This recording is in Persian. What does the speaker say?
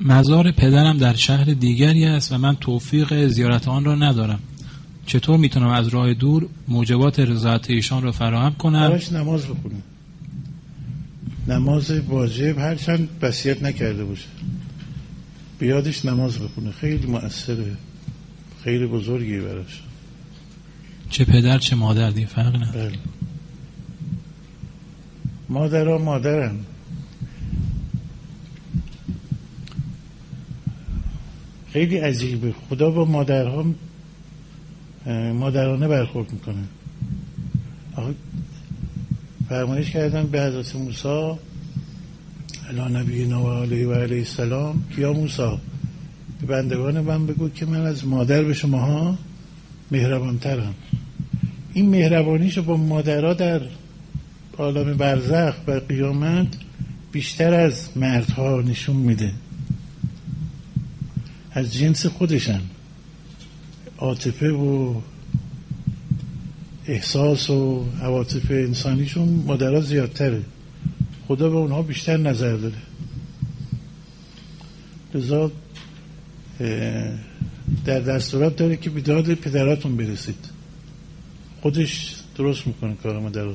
مزار پدرم در شهر دیگری است و من توفیق زیارت آن را ندارم. چطور می‌تونم از راه دور موجبات رضایت ایشان را فراهم کنم؟ براش نماز بخونم نماز واجب هرچند بسیت نکرده باشه. بیادش نماز بخونه. خیلی مؤثره. خیلی بزرگی براش. چه پدر چه مادر دی فرق نه بله. مادرها مادرن. خیلی عجیبه خدا با مادرها مادرانه برخورد می‌کنه. آخه فرمایش کردن به حضرت موسی علا نبی و علیه و علیه السلام کیا موسی؟ به بندگان من بگو که من از مادر به شماها مهربانترم. این مهربانیشو با مادرها در عالم برزخ و قیامت بیشتر از مردها نشون میده. از جنس خودشن. عاطفه و احساس و عواطف انسانیشون مادرها زیادتره. خدا به اونها بیشتر نظر داره لذا در دستورات داره که بیداد پدراتون برسید. خودش درست می‌کنه کار مادر رو.